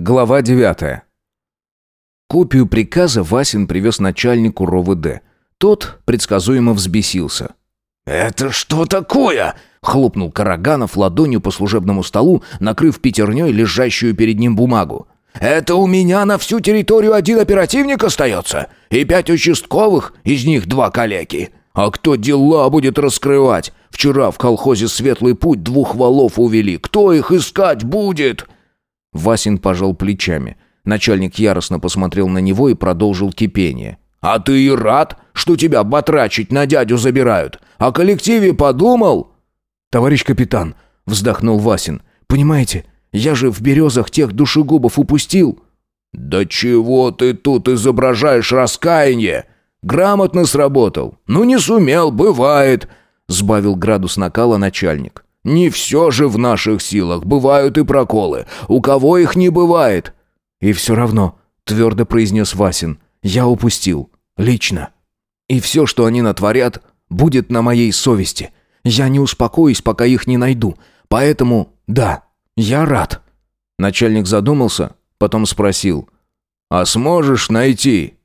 Глава 9. Копию приказа Васин привез начальнику РОВД. Тот предсказуемо взбесился. «Это что такое?» — хлопнул Караганов ладонью по служебному столу, накрыв пятерней лежащую перед ним бумагу. «Это у меня на всю территорию один оперативник остается, и пять участковых, из них два калеки. А кто дела будет раскрывать? Вчера в колхозе «Светлый путь» двух валов увели. Кто их искать будет?» Васин пожал плечами. Начальник яростно посмотрел на него и продолжил кипение. «А ты и рад, что тебя батрачить на дядю забирают? О коллективе подумал?» «Товарищ капитан», — вздохнул Васин, — «понимаете, я же в березах тех душегубов упустил». «Да чего ты тут изображаешь раскаяние? Грамотно сработал. Ну не сумел, бывает», — сбавил градус накала начальник. «Не все же в наших силах, бывают и проколы. У кого их не бывает?» «И все равно», — твердо произнес Васин, — «я упустил. Лично. И все, что они натворят, будет на моей совести. Я не успокоюсь, пока их не найду. Поэтому, да, я рад». Начальник задумался, потом спросил. «А сможешь найти?»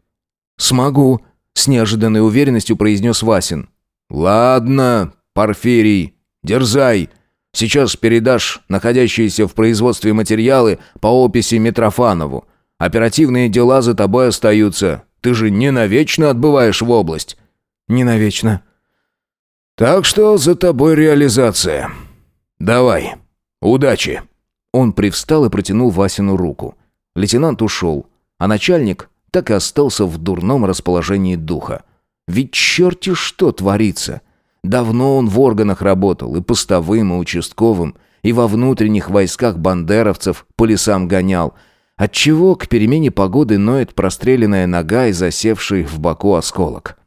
«Смогу», — с неожиданной уверенностью произнес Васин. «Ладно, Порфирий, дерзай. Сейчас передашь находящиеся в производстве материалы по описи Митрофанову. Оперативные дела за тобой остаются. Ты же не навечно отбываешь в область». «Не навечно». «Так что за тобой реализация. Давай. Удачи». Он привстал и протянул Васину руку. Лейтенант ушел, а начальник так и остался в дурном расположении духа. Ведь черти что творится. Давно он в органах работал, и постовым, и участковым, и во внутренних войсках бандеровцев по лесам гонял. Отчего к перемене погоды ноет простреленная нога и засевший в боку осколок.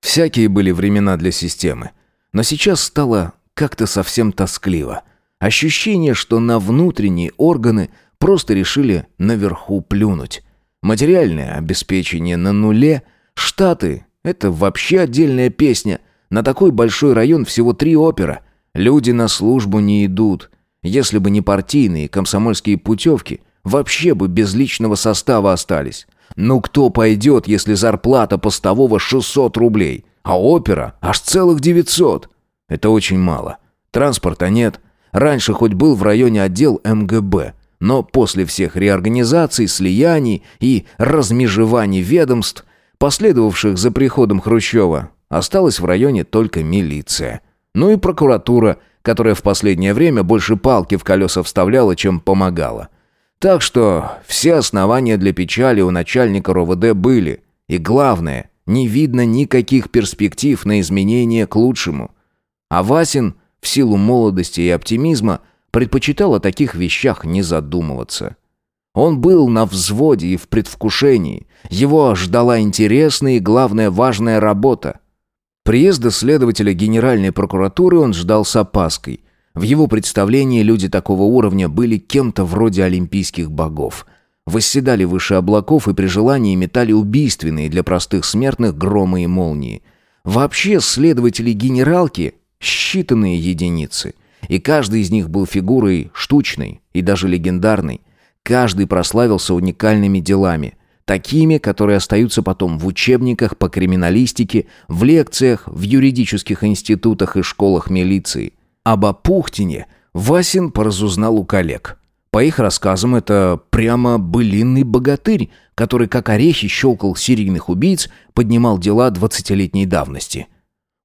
Всякие были времена для системы. Но сейчас стало как-то совсем тоскливо. Ощущение, что на внутренние органы просто решили наверху плюнуть. Материальное обеспечение на нуле, штаты — это вообще отдельная песня — на такой большой район всего три опера. Люди на службу не идут. Если бы не партийные комсомольские путевки, вообще бы без личного состава остались. Ну кто пойдет, если зарплата постового 600 рублей, а опера аж целых 900? Это очень мало. Транспорта нет. Раньше хоть был в районе отдел МГБ, но после всех реорганизаций, слияний и размежеваний ведомств, последовавших за приходом Хрущева, Осталась в районе только милиция. Ну и прокуратура, которая в последнее время больше палки в колеса вставляла, чем помогала. Так что все основания для печали у начальника РОВД были. И главное, не видно никаких перспектив на изменения к лучшему. А Васин, в силу молодости и оптимизма, предпочитал о таких вещах не задумываться. Он был на взводе и в предвкушении. Его ждала интересная и, главное, важная работа. Приезда следователя Генеральной прокуратуры он ждал с опаской. В его представлении люди такого уровня были кем-то вроде олимпийских богов. Восседали выше облаков и при желании метали убийственные для простых смертных громы и молнии. Вообще, следователи генералки – считанные единицы. И каждый из них был фигурой штучной и даже легендарной. Каждый прославился уникальными делами – Такими, которые остаются потом в учебниках по криминалистике, в лекциях, в юридических институтах и школах милиции. Об Апухтине Васин поразузнал у коллег. По их рассказам, это прямо былинный богатырь, который как орехи щелкал серийных убийц, поднимал дела двадцатилетней давности.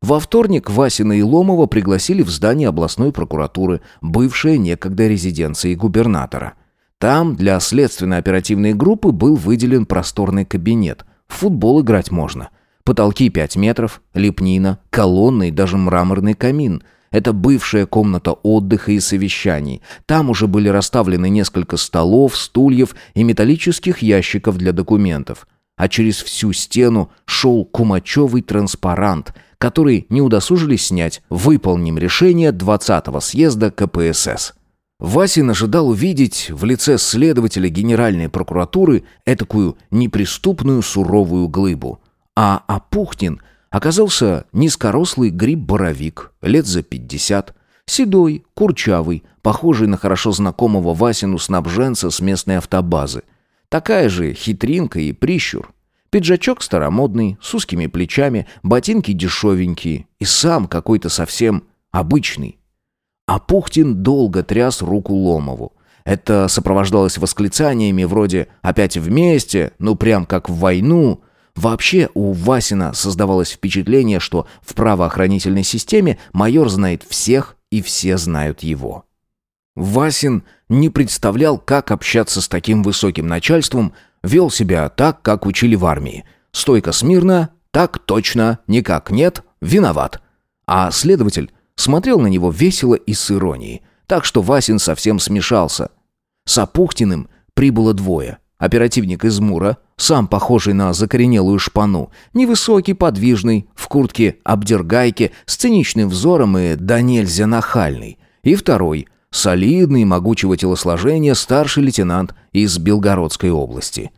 Во вторник Васина и Ломова пригласили в здание областной прокуратуры, бывшая некогда резиденцией губернатора. Там для следственно-оперативной группы был выделен просторный кабинет. В футбол играть можно. Потолки 5 метров, лепнина, колонны и даже мраморный камин. Это бывшая комната отдыха и совещаний. Там уже были расставлены несколько столов, стульев и металлических ящиков для документов. А через всю стену шел кумачевый транспарант, который не удосужились снять «Выполним решение 20-го съезда КПСС». Васин ожидал увидеть в лице следователя Генеральной прокуратуры этакую неприступную суровую глыбу. А Апухтин оказался низкорослый гриб-боровик, лет за пятьдесят, Седой, курчавый, похожий на хорошо знакомого Васину снабженца с местной автобазы. Такая же хитринка и прищур. Пиджачок старомодный, с узкими плечами, ботинки дешевенькие и сам какой-то совсем обычный. А Пухтин долго тряс руку Ломову. Это сопровождалось восклицаниями вроде «опять вместе», «ну прям как в войну». Вообще у Васина создавалось впечатление, что в правоохранительной системе майор знает всех и все знают его. Васин не представлял, как общаться с таким высоким начальством, вел себя так, как учили в армии. Стойко смирно, так точно, никак нет, виноват. А следователь смотрел на него весело и с иронией, так что Васин совсем смешался. С Апухтиным прибыло двое. Оперативник из Мура, сам похожий на закоренелую шпану, невысокий, подвижный, в куртке обдергайки, с циничным взором и да нельзя нахальный. И второй, солидный, могучего телосложения старший лейтенант из Белгородской области.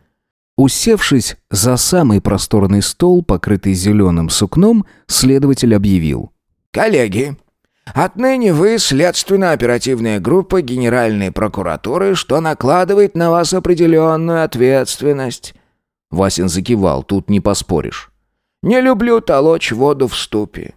Усевшись за самый просторный стол, покрытый зеленым сукном, следователь объявил. «Коллеги, Отныне вы следственно-оперативная группа Генеральной прокуратуры, что накладывает на вас определенную ответственность». Васин закивал, тут не поспоришь. «Не люблю толочь воду в ступе.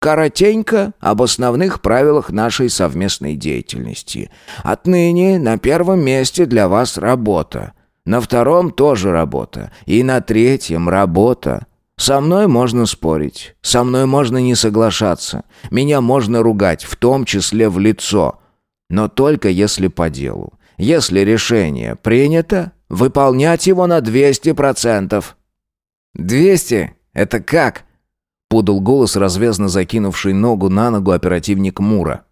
Коротенько об основных правилах нашей совместной деятельности. Отныне на первом месте для вас работа. На втором тоже работа. И на третьем работа. Со мной можно спорить, со мной можно не соглашаться, меня можно ругать, в том числе в лицо, но только если по делу. Если решение принято, выполнять его на 200%. «Двести? Это как?» — подал голос, развязно закинувший ногу на ногу оперативник Мура.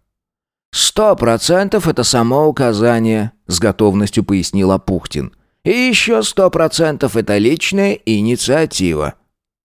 «Сто процентов это само указание», — с готовностью пояснил Апухтин. «И еще сто процентов это личная инициатива».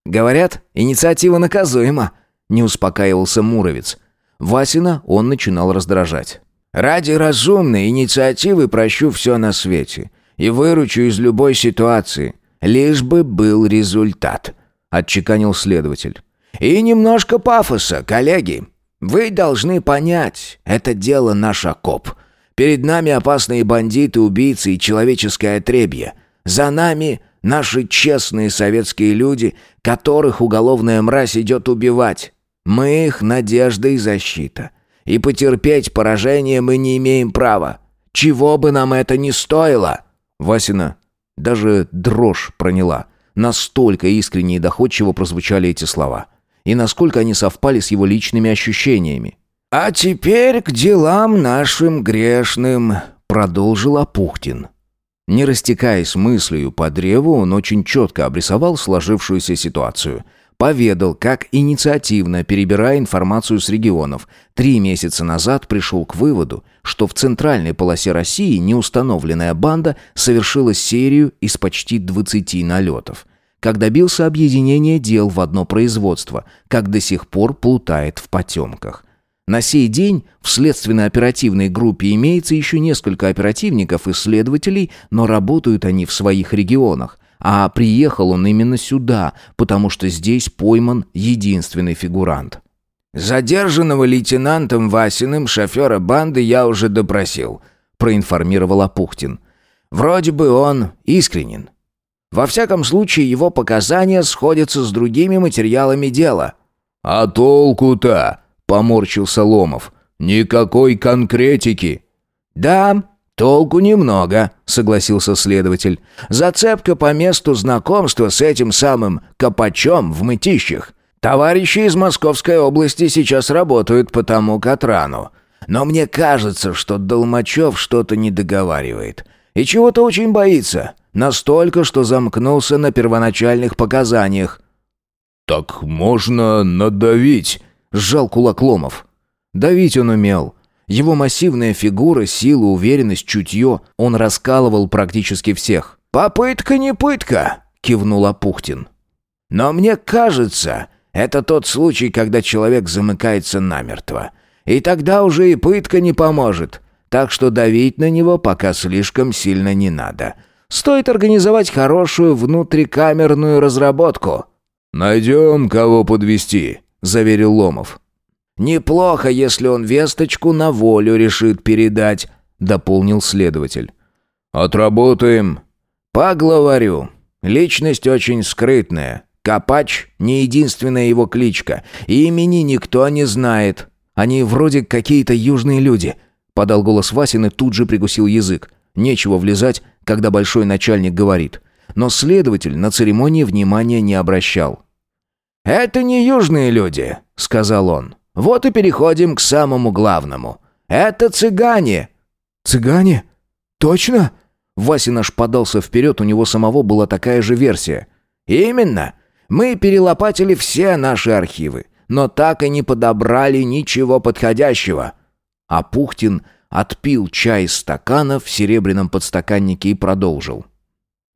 «Говорят, инициатива наказуема», — не успокаивался Муровец. Васина он начинал раздражать. «Ради разумной инициативы прощу все на свете и выручу из любой ситуации, лишь бы был результат», — отчеканил следователь. «И немножко пафоса, коллеги. Вы должны понять, это дело наш окоп. Перед нами опасные бандиты, убийцы и человеческое отребье. За нами Наши честные советские люди, которых уголовная мразь идет убивать. Мы их надежда и защита. И потерпеть поражение мы не имеем права. Чего бы нам это ни стоило!» Васина даже дрожь проняла. Настолько искренне и доходчиво прозвучали эти слова. И насколько они совпали с его личными ощущениями. «А теперь к делам нашим грешным», — продолжил Апухтин. Не растекаясь мыслью по древу, он очень четко обрисовал сложившуюся ситуацию. Поведал, как инициативно, перебирая информацию с регионов, три месяца назад пришел к выводу, что в центральной полосе России неустановленная банда совершила серию из почти 20 налетов. Как добился объединения дел в одно производство, как до сих пор плутает в потемках – на сей день в следственно-оперативной группе имеется еще несколько оперативников и следователей, но работают они в своих регионах. А приехал он именно сюда, потому что здесь пойман единственный фигурант. «Задержанного лейтенантом Васиным шофера банды я уже допросил», проинформировал Апухтин. «Вроде бы он искренен. Во всяком случае, его показания сходятся с другими материалами дела». «А толку-то?» Поморщился Ломов. «Никакой конкретики». «Да, толку немного», — согласился следователь. «Зацепка по месту знакомства с этим самым Копачом в Мытищах. Товарищи из Московской области сейчас работают по тому Катрану. Но мне кажется, что Долмачев что-то не договаривает. И чего-то очень боится. Настолько, что замкнулся на первоначальных показаниях». «Так можно надавить», сжал кулак Ломов. Давить он умел. Его массивная фигура, сила, уверенность, чутье. Он раскалывал практически всех. «Попытка не пытка», — кивнул Апухтин. «Но мне кажется, это тот случай, когда человек замыкается намертво. И тогда уже и пытка не поможет. Так что давить на него пока слишком сильно не надо. Стоит организовать хорошую внутрикамерную разработку». «Найдем, кого подвести заверил Ломов. Неплохо, если он весточку на волю решит передать», — дополнил следователь. «Отработаем». «Поглаварю. Личность очень скрытная. Копач — не единственная его кличка. Имени никто не знает. Они вроде какие-то южные люди», — подал голос Васин и тут же прикусил язык. Нечего влезать, когда большой начальник говорит. Но следователь на церемонии внимания не обращал. «Это не южные люди», — сказал он. «Вот и переходим к самому главному. Это цыгане». «Цыгане? Точно?» Васин аж подался вперед, у него самого была такая же версия. «Именно. Мы перелопатили все наши архивы, но так и не подобрали ничего подходящего». А Пухтин отпил чай из стакана в серебряном подстаканнике и продолжил.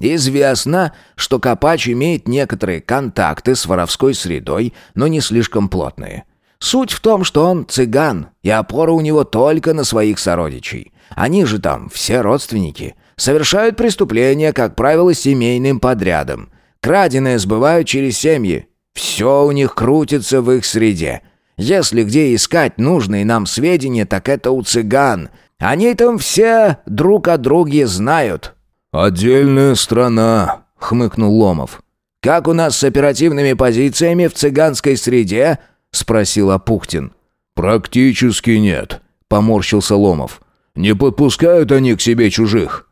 Известно, что Копач имеет некоторые контакты с воровской средой, но не слишком плотные. Суть в том, что он цыган, и опора у него только на своих сородичей. Они же там все родственники. Совершают преступления, как правило, семейным подрядом. Краденое сбывают через семьи. Все у них крутится в их среде. Если где искать нужные нам сведения, так это у цыган. Они там все друг о друге знают. «Отдельная страна», — хмыкнул Ломов. «Как у нас с оперативными позициями в цыганской среде?» — спросил Апухтин. «Практически нет», — поморщился Ломов. «Не подпускают они к себе чужих».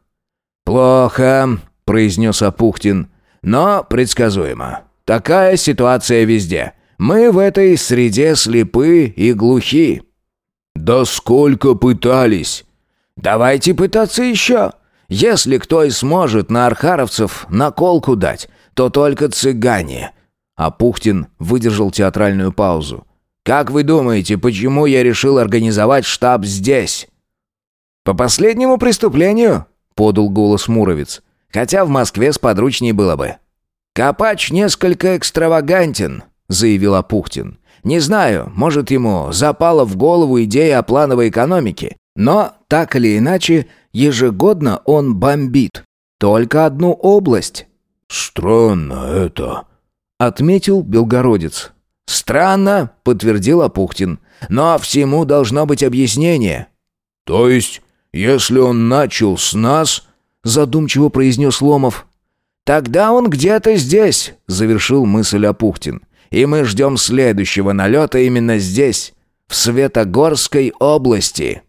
«Плохо», — произнес Апухтин. «Но предсказуемо. Такая ситуация везде. Мы в этой среде слепы и глухи». «Да сколько пытались!» «Давайте пытаться еще. Если кто и сможет на архаровцев наколку дать, то только цыгане». А Пухтин выдержал театральную паузу. «Как вы думаете, почему я решил организовать штаб здесь?» «По последнему преступлению?» — подал голос Муровец. «Хотя в Москве сподручней было бы». «Копач несколько экстравагантен», — заявил Апухтин. «Не знаю, может, ему запала в голову идея о плановой экономике, но, так или иначе, Ежегодно он бомбит. Только одну область. «Странно это», — отметил Белгородец. «Странно», — подтвердил Апухтин. «Но всему должно быть объяснение». «То есть, если он начал с нас...» — задумчиво произнес Ломов. «Тогда он где-то здесь», — завершил мысль Апухтин. «И мы ждем следующего налета именно здесь, в Светогорской области».